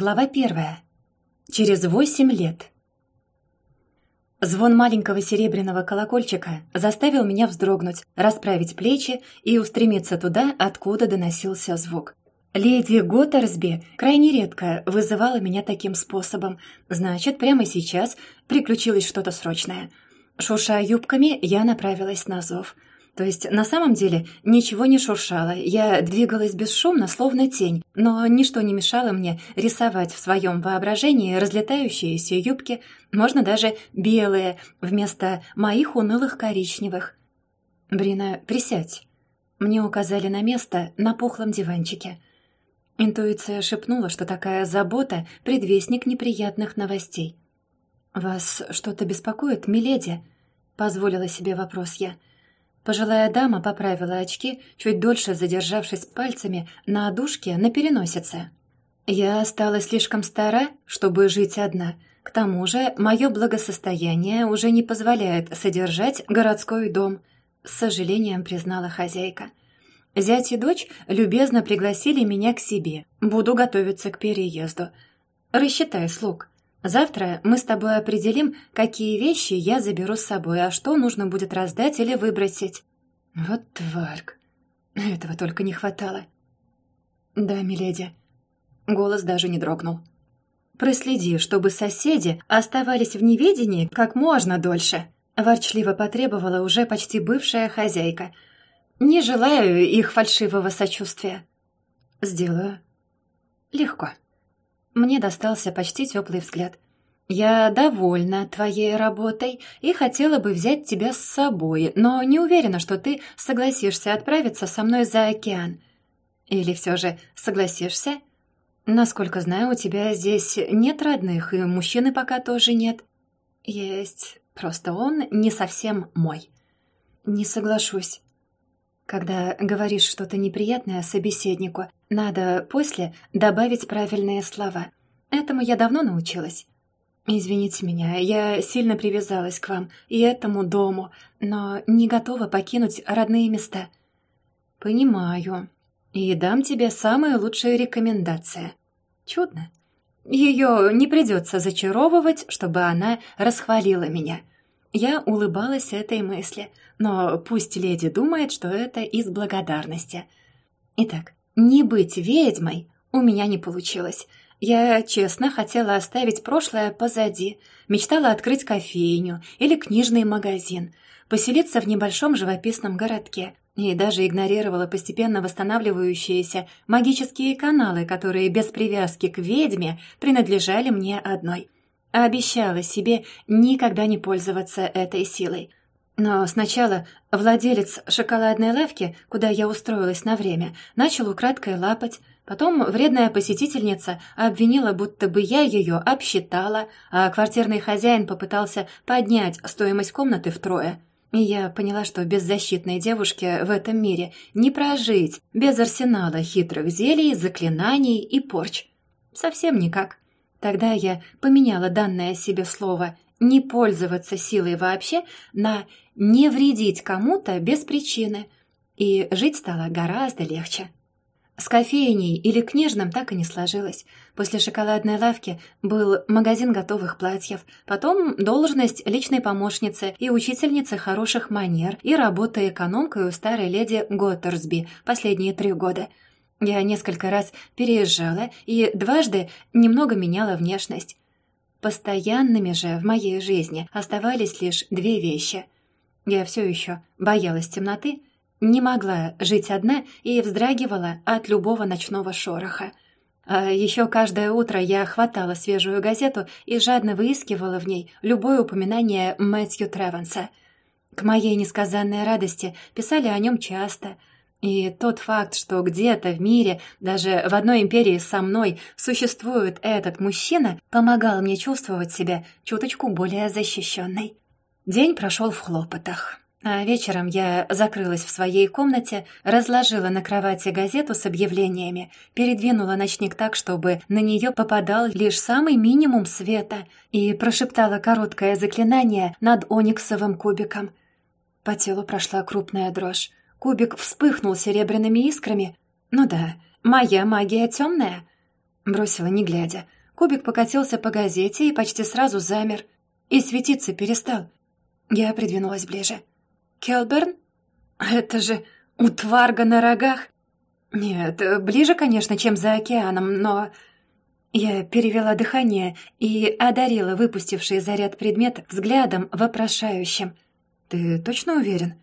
Глава первая. Через восемь лет. Звон маленького серебряного колокольчика заставил меня вздрогнуть, расправить плечи и устремиться туда, откуда доносился звук. Леди Готтерсби крайне редко вызывала меня таким способом, значит, прямо сейчас приключилось что-то срочное. Шурша юбками, я направилась на зов — то есть на самом деле ничего не шуршало, я двигалась бесшумно, словно тень, но ничто не мешало мне рисовать в своем воображении разлетающиеся юбки, можно даже белые, вместо моих унылых коричневых. «Брина, присядь». Мне указали на место на пухлом диванчике. Интуиция шепнула, что такая забота — предвестник неприятных новостей. «Вас что-то беспокоит, миледи?» — позволила себе вопрос я — Пожилая дама поправила очки, чуть дольше задержавшись пальцами на одушке на переносице. «Я стала слишком стара, чтобы жить одна. К тому же мое благосостояние уже не позволяет содержать городской дом», — с сожалением признала хозяйка. «Зять и дочь любезно пригласили меня к себе. Буду готовиться к переезду. Рассчитай слуг. Завтра мы с тобой определим, какие вещи я заберу с собой, а что нужно будет раздать или выбросить. Вот тварк. Этого только не хватало. Да, миледи. Голос даже не дрогнул. Проследи, чтобы соседи оставались в неведении как можно дольше. Ворчливо потребовала уже почти бывшая хозяйка. Не желаю их фальшивого сочувствия. Сделаю. Легко. Мне достался почти теплый взгляд. «Я довольна твоей работой и хотела бы взять тебя с собой, но не уверена, что ты согласишься отправиться со мной за океан. Или все же согласишься? Насколько знаю, у тебя здесь нет родных, и мужчины пока тоже нет». «Есть, просто он не совсем мой». «Не соглашусь». Когда говоришь что-то неприятное собеседнику, надо после добавить правильные слова. Этому я давно научилась. «Извините меня, я сильно привязалась к вам и этому дому, но не готова покинуть родные места». «Понимаю. И дам тебе самые лучшие рекомендации». «Чудно. Ее не придется зачаровывать, чтобы она расхвалила меня». Я улыбалась этой мысли, но пусть леди думает, что это из благодарности. Итак, не быть ведьмой у меня не получилось. Я честно хотела оставить прошлое позади, мечтала открыть кофейню или книжный магазин, поселиться в небольшом живописном городке и даже игнорировала постепенно восстанавливающиеся магические каналы, которые без привязки к ведьме принадлежали мне одной. Обещала себе никогда не пользоваться этой силой. Но сначала владелец шоколадной лавки, куда я устроилась на время, начал украдкой лапать, Потом вредная посетительница обвинила, будто бы я ее обсчитала, а квартирный хозяин попытался поднять стоимость комнаты втрое. И я поняла, что беззащитной девушке в этом мире не прожить без арсенала хитрых зелий, заклинаний и порч. Совсем никак. Тогда я поменяла данное себе слово «не пользоваться силой вообще» на «не вредить кому-то без причины». И жить стало гораздо легче. С кофейней или книжным так и не сложилось. После шоколадной лавки был магазин готовых платьев, потом должность личной помощницы и учительницы хороших манер и работа экономкой у старой леди Готтерсби последние три года — я несколько раз переезжала и дважды немного меняла внешность. Постоянными же в моей жизни оставались лишь две вещи. Я все еще боялась темноты, не могла жить одна и вздрагивала от любого ночного шороха. А еще каждое утро я хватала свежую газету и жадно выискивала в ней любое упоминание Мэтью Треванса. К моей несказанной радости писали о нем часто — и тот факт, что где-то в мире, даже в одной империи со мной, существует этот мужчина, помогал мне чувствовать себя чуточку более защищенной. День прошел в хлопотах. А вечером я закрылась в своей комнате, разложила на кровати газету с объявлениями, передвинула ночник так, чтобы на нее попадал лишь самый минимум света, и прошептала короткое заклинание над ониксовым кубиком. По телу прошла крупная дрожь. Кубик вспыхнул серебряными искрами. Ну да, моя магия темная. Бросила, не глядя. Кубик покатился по газете и почти сразу замер. И светиться перестал. Я придвинулась ближе. «Келберн? Это же утварга на рогах!» «Нет, ближе, конечно, чем за океаном, но...» Я перевела дыхание и одарила выпустивший заряд предмет взглядом вопрошающим. «Ты точно уверен?»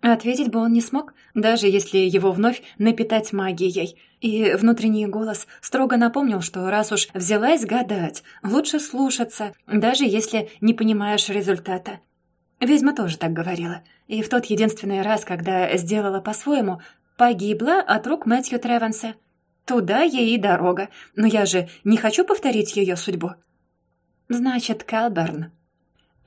Ответить бы он не смог, даже если его вновь напитать магией. И внутренний голос строго напомнил, что раз уж взялась гадать, лучше слушаться, даже если не понимаешь результата. Ведьма тоже так говорила. И в тот единственный раз, когда сделала по-своему, погибла от рук Мэтью Тревенса. Туда ей и дорога, но я же не хочу повторить ее судьбу. Значит, Калберн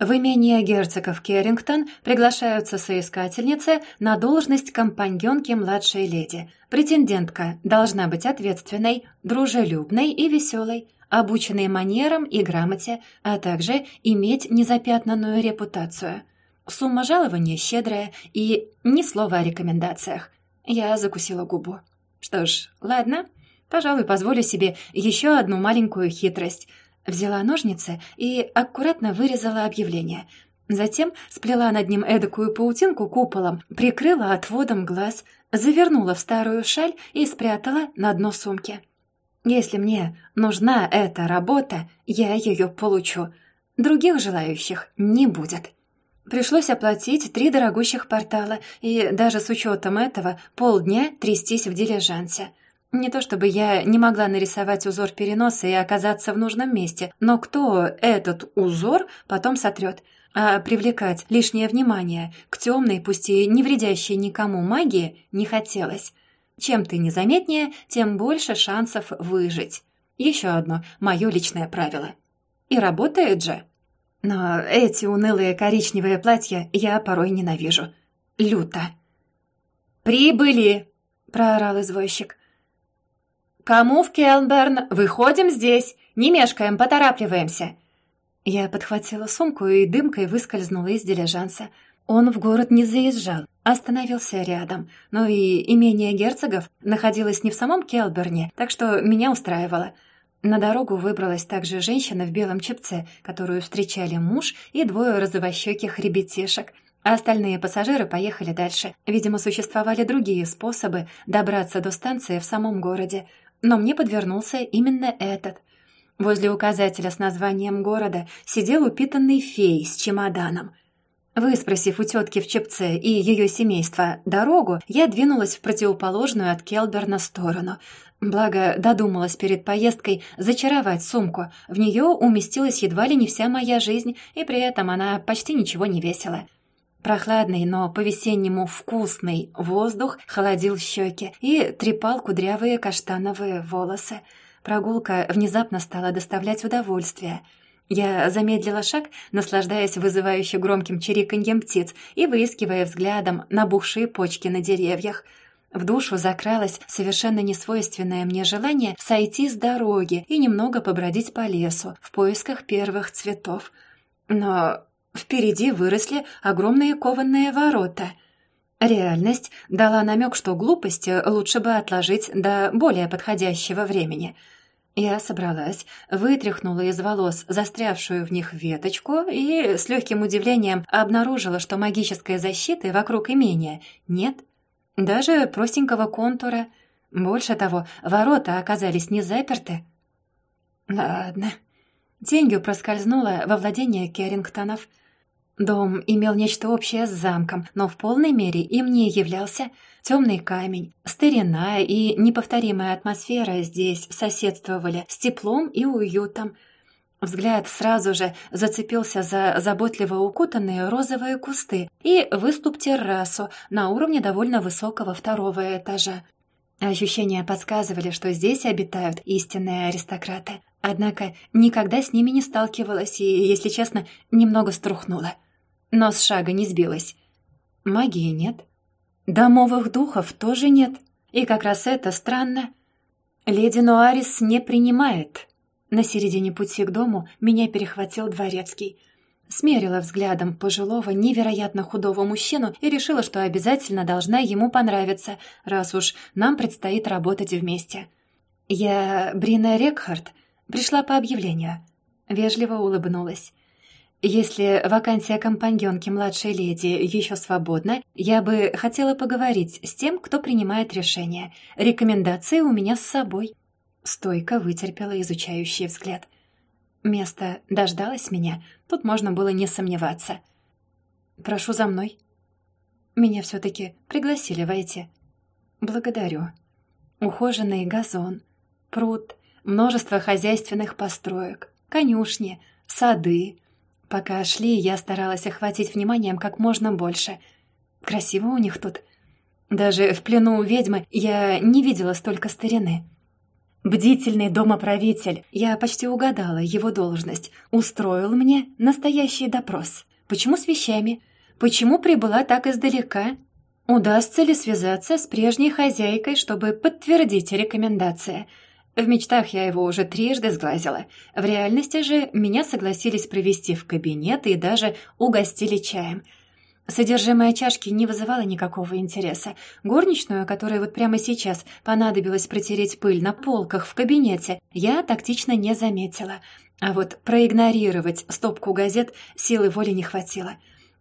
в имение герцогов Керрингтон приглашаются соискательницы на должность компаньонки младшей леди. Претендентка должна быть ответственной, дружелюбной и веселой, обученной манерам и грамоте, а также иметь незапятнанную репутацию. Сумма жалования щедрая и ни слова о рекомендациях. Я закусила губу. Что ж, ладно, пожалуй, позволю себе еще одну маленькую хитрость — Взяла ножницы и аккуратно вырезала объявление. Затем сплела над ним эдакую паутинку куполом, прикрыла отводом глаз, завернула в старую шаль и спрятала на дно сумки. «Если мне нужна эта работа, я ее получу. Других желающих не будет». Пришлось оплатить три дорогущих портала и даже с учетом этого полдня трястись в дилижансе. Не то чтобы я не могла нарисовать узор переноса и оказаться в нужном месте, но кто этот узор потом сотрет? А привлекать лишнее внимание к темной, пусть и не вредящей никому магии, не хотелось. Чем ты незаметнее, тем больше шансов выжить. Еще одно мое личное правило. И работает же. Но эти унылые коричневые платья я порой ненавижу. Люто. «Прибыли!» — проорал извозчик. «Кому в Келнберн? Выходим здесь! Не мешкаем, поторапливаемся!» Я подхватила сумку и дымкой выскользнула из дилижанса. Он в город не заезжал, остановился рядом. Но и имение герцогов находилось не в самом Келберне, так что меня устраивало. На дорогу выбралась также женщина в белом чепце, которую встречали муж и двое розовощеких ребятишек. А остальные пассажиры поехали дальше. Видимо, существовали другие способы добраться до станции в самом городе но мне подвернулся именно этот. Возле указателя с названием города сидел упитанный фей с чемоданом. Выспросив у тетки в Чепце и ее семейства дорогу, я двинулась в противоположную от Келберна сторону. Благо, додумалась перед поездкой зачаровать сумку. В нее уместилась едва ли не вся моя жизнь, и при этом она почти ничего не весила. Прохладный, но по-весеннему вкусный воздух холодил щеки и трепал кудрявые каштановые волосы. Прогулка внезапно стала доставлять удовольствие. Я замедлила шаг, наслаждаясь вызывающе громким чириканьем птиц и выискивая взглядом набухшие почки на деревьях. В душу закралось совершенно несвойственное мне желание сойти с дороги и немного побродить по лесу в поисках первых цветов. Но Впереди выросли огромные кованые ворота. Реальность дала намек, что глупости лучше бы отложить до более подходящего времени. Я собралась, вытряхнула из волос застрявшую в них веточку и с легким удивлением обнаружила, что магической защиты вокруг имения нет. Даже простенького контура. Больше того, ворота оказались не заперты. Ладно. Тенью проскользнула во владение Керрингтонов — Дом имел нечто общее с замком, но в полной мере им не являлся. Темный камень, старина и неповторимая атмосфера здесь соседствовали с теплом и уютом. Взгляд сразу же зацепился за заботливо укутанные розовые кусты и выступ террасу на уровне довольно высокого второго этажа. Ощущения подсказывали, что здесь обитают истинные аристократы. Однако никогда с ними не сталкивалась и, если честно, немного струхнула но с шага не сбилась. Магии нет. Домовых духов тоже нет. И как раз это странно. Леди Нуарис не принимает. На середине пути к дому меня перехватил дворецкий. Смерила взглядом пожилого, невероятно худого мужчину и решила, что обязательно должна ему понравиться, раз уж нам предстоит работать вместе. «Я Брина Рекхард. Пришла по объявлению». Вежливо улыбнулась. «Если вакансия компаньонки младшей леди еще свободна, я бы хотела поговорить с тем, кто принимает решение. Рекомендации у меня с собой». Стойко вытерпела изучающий взгляд. Место дождалось меня, тут можно было не сомневаться. «Прошу за мной». Меня все-таки пригласили войти. «Благодарю». Ухоженный газон, пруд, множество хозяйственных построек, конюшни, сады. Пока шли, я старалась охватить вниманием как можно больше. Красиво у них тут. Даже в плену у ведьмы я не видела столько старины. Бдительный домоправитель, я почти угадала его должность, устроил мне настоящий допрос. Почему с вещами? Почему прибыла так издалека? Удастся ли связаться с прежней хозяйкой, чтобы подтвердить рекомендации? В мечтах я его уже трижды сглазила. В реальности же меня согласились провести в кабинет и даже угостили чаем – Содержимое чашки не вызывало никакого интереса. Горничную, которой вот прямо сейчас понадобилось протереть пыль на полках в кабинете, я тактично не заметила. А вот проигнорировать стопку газет силы воли не хватило.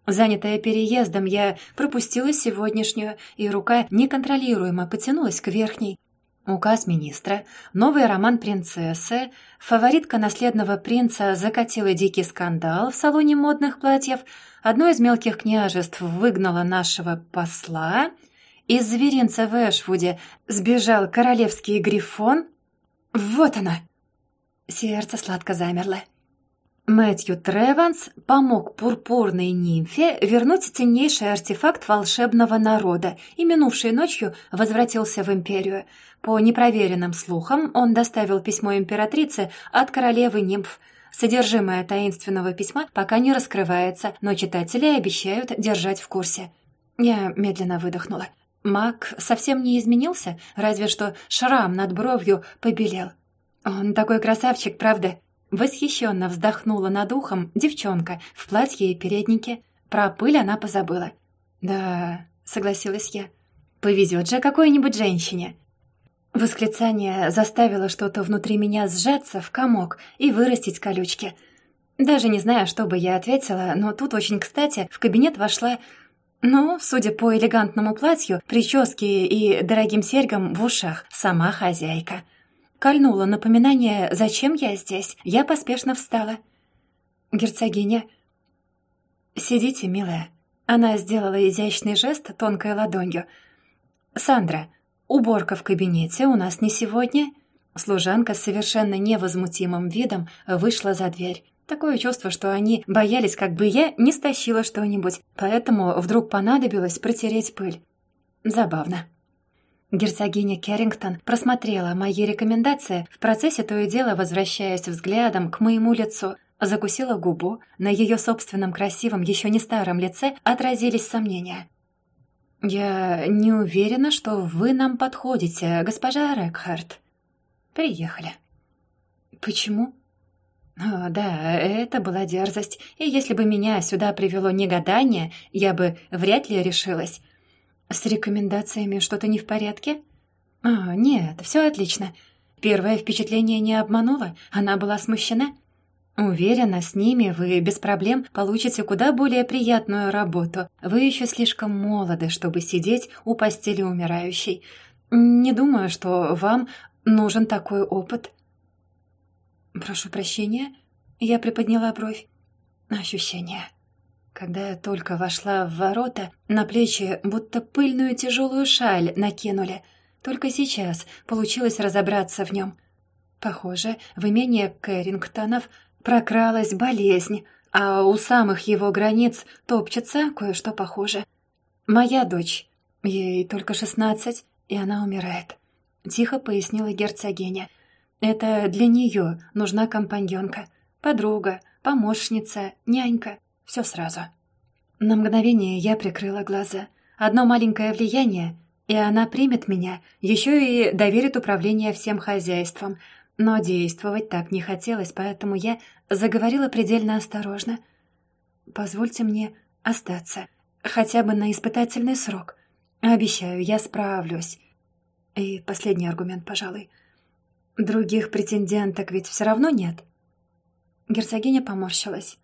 Занятая переездом, я пропустила сегодняшнюю, и рука неконтролируемо потянулась к верхней. Указ министра, новый роман принцессы, фаворитка наследного принца закатила дикий скандал в салоне модных платьев, одно из мелких княжеств выгнало нашего посла, из зверинца в Эшвуде сбежал королевский грифон. Вот она! Сердце сладко замерло. Мэтью Треванс помог пурпурной нимфе вернуть ценнейший артефакт волшебного народа и минувшей ночью возвратился в империю. По непроверенным слухам он доставил письмо императрице от королевы нимф. Содержимое таинственного письма пока не раскрывается, но читатели обещают держать в курсе. Я медленно выдохнула. Маг совсем не изменился, разве что шрам над бровью побелел. Он такой красавчик, правда? Восхищенно вздохнула над ухом девчонка в платье и переднике. Про пыль она позабыла. «Да», — согласилась я, — «повезет же какой-нибудь женщине». Восклицание заставило что-то внутри меня сжаться в комок и вырастить колючки. Даже не знаю, что бы я ответила, но тут очень кстати в кабинет вошла... Ну, судя по элегантному платью, прическе и дорогим серьгам в ушах, сама хозяйка — Кольнуло напоминание, зачем я здесь. Я поспешно встала. «Герцогиня...» «Сидите, милая». Она сделала изящный жест тонкой ладонью. «Сандра, уборка в кабинете у нас не сегодня?» Служанка с совершенно невозмутимым видом вышла за дверь. Такое чувство, что они боялись, как бы я не стащила что-нибудь, поэтому вдруг понадобилось протереть пыль. Забавно. Герцогиня Керрингтон просмотрела мои рекомендации, в процессе то и дело возвращаясь взглядом к моему лицу, закусила губу, на ее собственном красивом, еще не старом лице отразились сомнения. «Я не уверена, что вы нам подходите, госпожа Рекхард». «Приехали». «Почему?» О, да, это была дерзость, и если бы меня сюда привело негодание, я бы вряд ли решилась. «С рекомендациями что-то не в порядке?» «А, нет, все отлично. Первое впечатление не обмануло, она была смущена. Уверена, с ними вы без проблем получите куда более приятную работу. Вы еще слишком молоды, чтобы сидеть у постели умирающей. Не думаю, что вам нужен такой опыт». «Прошу прощения», — я приподняла бровь. «Ощущение». Когда я только вошла в ворота, на плечи будто пыльную тяжелую шаль накинули. Только сейчас получилось разобраться в нем. Похоже, в имение Кэррингтонов прокралась болезнь, а у самых его границ топчется кое-что похоже. «Моя дочь. Ей только шестнадцать, и она умирает», — тихо пояснила герцогиня. «Это для нее нужна компаньонка, подруга, помощница, нянька» все сразу. На мгновение я прикрыла глаза. Одно маленькое влияние, и она примет меня, еще и доверит управление всем хозяйством. Но действовать так не хотелось, поэтому я заговорила предельно осторожно. «Позвольте мне остаться, хотя бы на испытательный срок. Обещаю, я справлюсь». И последний аргумент, пожалуй. Других претенденток ведь все равно нет. Герцогиня поморщилась.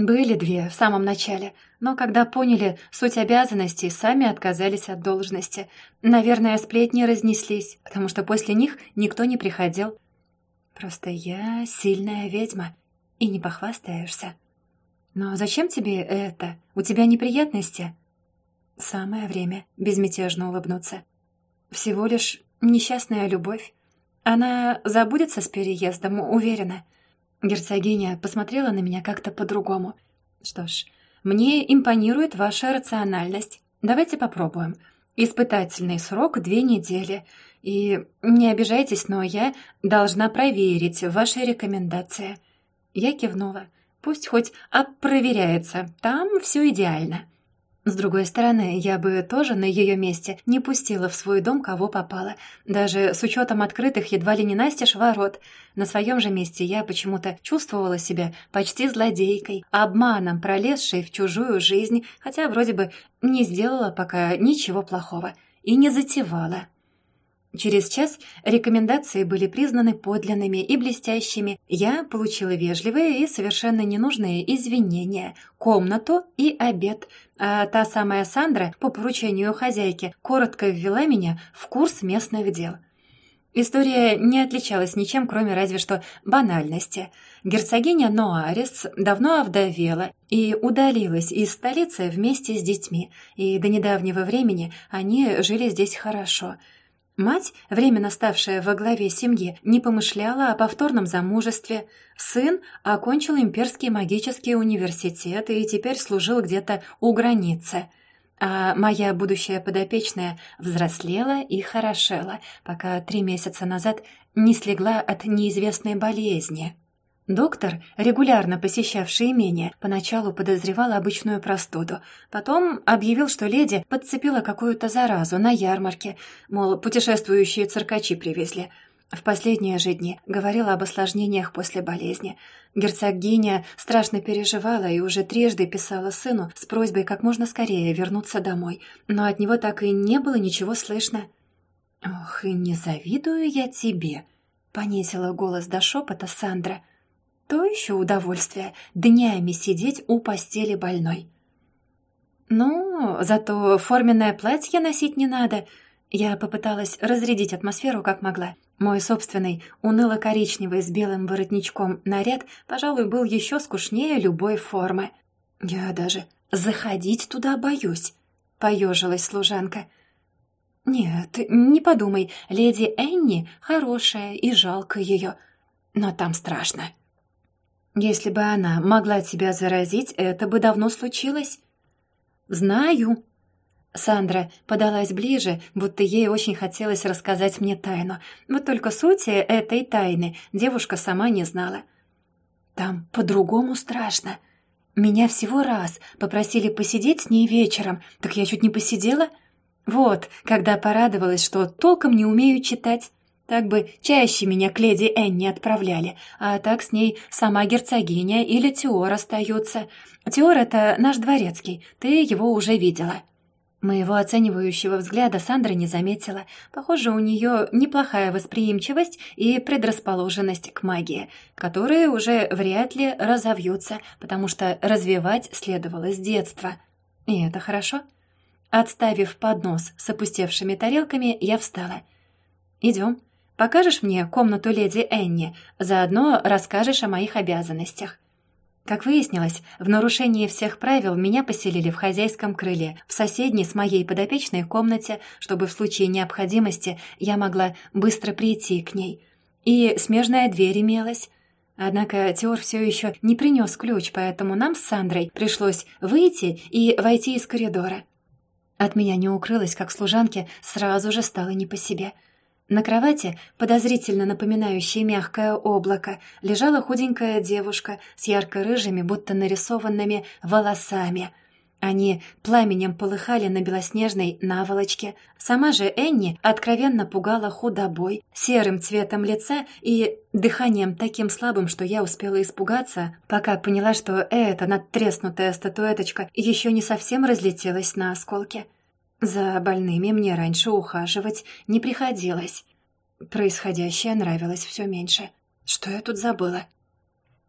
Были две в самом начале, но когда поняли суть обязанностей, сами отказались от должности. Наверное, сплетни разнеслись, потому что после них никто не приходил. Просто я сильная ведьма, и не похвастаешься. Но зачем тебе это? У тебя неприятности? Самое время безмятежно улыбнуться. Всего лишь несчастная любовь. Она забудется с переездом, уверена. Герцогиня посмотрела на меня как-то по-другому. Что ж, мне импонирует ваша рациональность. Давайте попробуем. Испытательный срок две недели. И не обижайтесь, но я должна проверить ваши рекомендации. Я кивнула. Пусть хоть опроверяется, там все идеально. С другой стороны, я бы тоже на ее месте не пустила в свой дом кого попало, даже с учетом открытых едва ли не настежь ворот. На своем же месте я почему-то чувствовала себя почти злодейкой, обманом пролезшей в чужую жизнь, хотя вроде бы не сделала пока ничего плохого и не затевала. Через час рекомендации были признаны подлинными и блестящими. Я получила вежливые и совершенно ненужные извинения, комнату и обед, а та самая Сандра по поручению хозяйки коротко ввела меня в курс местных дел. История не отличалась ничем, кроме разве что банальности. Герцогиня Ноарис давно овдовела и удалилась из столицы вместе с детьми, и до недавнего времени они жили здесь хорошо – Мать, временно ставшая во главе семьи, не помышляла о повторном замужестве. Сын окончил имперский магический университет и теперь служил где-то у границы. А моя будущая подопечная взрослела и хорошела, пока три месяца назад не слегла от неизвестной болезни. Доктор, регулярно посещавший имение, поначалу подозревал обычную простуду. Потом объявил, что леди подцепила какую-то заразу на ярмарке, мол, путешествующие циркачи привезли. В последние же дни говорил об осложнениях после болезни. Герцогиня страшно переживала и уже трижды писала сыну с просьбой как можно скорее вернуться домой, но от него так и не было ничего слышно. «Ох, и не завидую я тебе», — понизила голос до шепота Сандра — то еще удовольствие днями сидеть у постели больной. «Ну, зато форменное платье носить не надо». Я попыталась разрядить атмосферу как могла. Мой собственный, уныло-коричневый с белым воротничком наряд, пожалуй, был еще скучнее любой формы. «Я даже заходить туда боюсь», — поежилась служанка. «Нет, не подумай, леди Энни хорошая и жалко ее, но там страшно». Если бы она могла тебя заразить, это бы давно случилось. Знаю. Сандра подалась ближе, будто ей очень хотелось рассказать мне тайну. Вот только сути этой тайны девушка сама не знала. Там по-другому страшно. Меня всего раз попросили посидеть с ней вечером, так я чуть не посидела. Вот, когда порадовалась, что толком не умею читать. Так бы чаще меня к леди Энни отправляли, а так с ней сама герцогиня или Теор остаются. Теор — это наш дворецкий, ты его уже видела». Моего оценивающего взгляда Сандра не заметила. Похоже, у нее неплохая восприимчивость и предрасположенность к магии, которые уже вряд ли разовьются, потому что развивать следовало с детства. И это хорошо. Отставив поднос с опустевшими тарелками, я встала. «Идем». Покажешь мне комнату леди Энни, заодно расскажешь о моих обязанностях». Как выяснилось, в нарушении всех правил меня поселили в хозяйском крыле, в соседней с моей подопечной комнате, чтобы в случае необходимости я могла быстро прийти к ней. И смежная дверь имелась. Однако Теор все еще не принес ключ, поэтому нам с Сандрой пришлось выйти и войти из коридора. От меня не укрылось, как служанке сразу же стало не по себе — на кровати, подозрительно напоминающей мягкое облако, лежала худенькая девушка с ярко-рыжими, будто нарисованными волосами. Они пламенем полыхали на белоснежной наволочке. Сама же Энни откровенно пугала худобой, серым цветом лица и дыханием таким слабым, что я успела испугаться, пока поняла, что эта надтреснутая статуэточка еще не совсем разлетелась на осколки. За больными мне раньше ухаживать не приходилось. Происходящее нравилось все меньше. Что я тут забыла?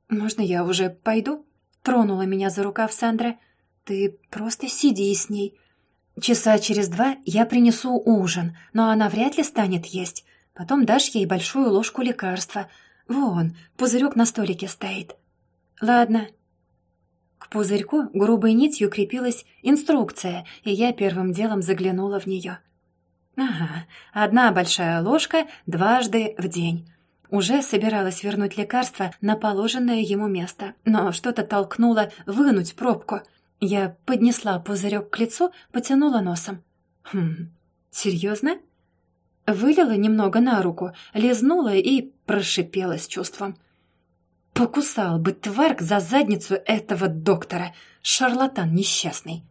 «Можно я уже пойду?» Тронула меня за рукав Сандра. «Ты просто сиди с ней. Часа через два я принесу ужин, но она вряд ли станет есть. Потом дашь ей большую ложку лекарства. Вон, пузырек на столике стоит. Ладно». К пузырьку грубой нитью крепилась инструкция, и я первым делом заглянула в нее. «Ага, одна большая ложка дважды в день». Уже собиралась вернуть лекарство на положенное ему место, но что-то толкнуло вынуть пробку. Я поднесла пузырек к лицу, потянула носом. «Хм, серьезно?» Вылила немного на руку, лизнула и прошипела с чувством. «Покусал бы тварк за задницу этого доктора, шарлатан несчастный!»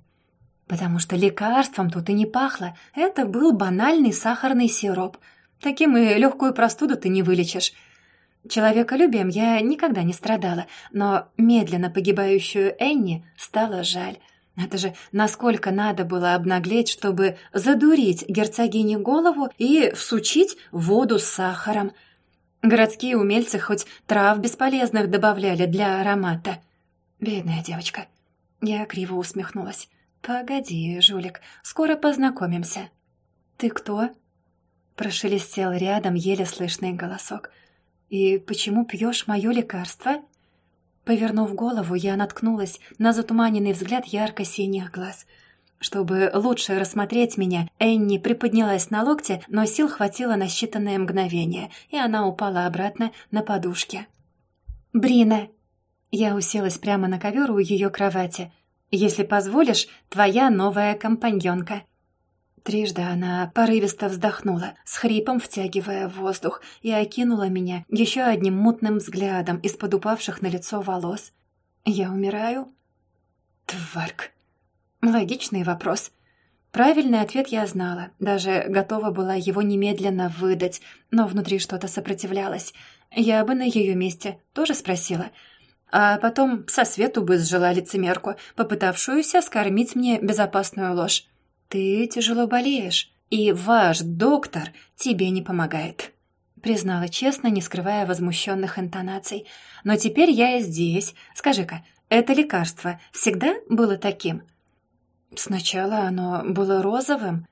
Потому что лекарством тут и не пахло, это был банальный сахарный сироп — Таким и легкую простуду ты не вылечишь. Человеколюбием я никогда не страдала, но медленно погибающую Энни стало жаль. Это же насколько надо было обнаглеть, чтобы задурить герцогине голову и всучить воду с сахаром. Городские умельцы хоть трав бесполезных добавляли для аромата. Бедная девочка. Я криво усмехнулась. «Погоди, жулик, скоро познакомимся». «Ты кто?» Прошелестел рядом еле слышный голосок. «И почему пьешь мое лекарство?» Повернув голову, я наткнулась на затуманенный взгляд ярко-синих глаз. Чтобы лучше рассмотреть меня, Энни приподнялась на локте, но сил хватило на считанное мгновение, и она упала обратно на подушке. «Брина!» Я уселась прямо на ковер у ее кровати. «Если позволишь, твоя новая компаньонка». Трижды она порывисто вздохнула, с хрипом втягивая воздух, и окинула меня еще одним мутным взглядом из-под упавших на лицо волос. «Я умираю?» «Тварк!» Логичный вопрос. Правильный ответ я знала, даже готова была его немедленно выдать, но внутри что-то сопротивлялось. Я бы на ее месте тоже спросила. А потом со свету бы сжила лицемерку, попытавшуюся скормить мне безопасную ложь. «Ты тяжело болеешь, и ваш доктор тебе не помогает», признала честно, не скрывая возмущенных интонаций. «Но теперь я здесь. Скажи-ка, это лекарство всегда было таким?» «Сначала оно было розовым».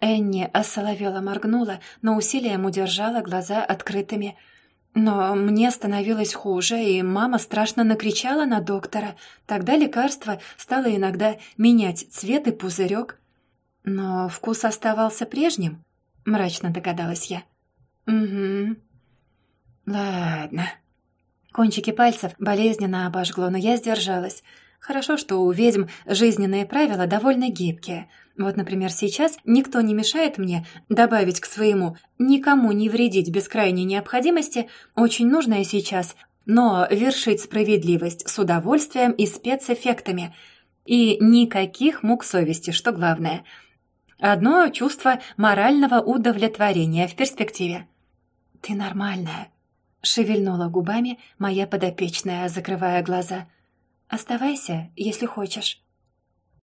Энни осоловела моргнула, но усилием удержала глаза открытыми. Но мне становилось хуже, и мама страшно накричала на доктора. Тогда лекарство стало иногда менять цвет и пузырек. Но вкус оставался прежним, мрачно догадалась я. Угу. Ладно. Кончики пальцев болезненно обожгло, но я сдержалась. Хорошо, что у ведьм жизненные правила довольно гибкие. Вот, например, сейчас никто не мешает мне добавить к своему «никому не вредить без крайней необходимости» очень нужное сейчас, но вершить справедливость с удовольствием и спецэффектами. И никаких мук совести, что главное — Одно чувство морального удовлетворения в перспективе. «Ты нормальная», — шевельнула губами моя подопечная, закрывая глаза. «Оставайся, если хочешь».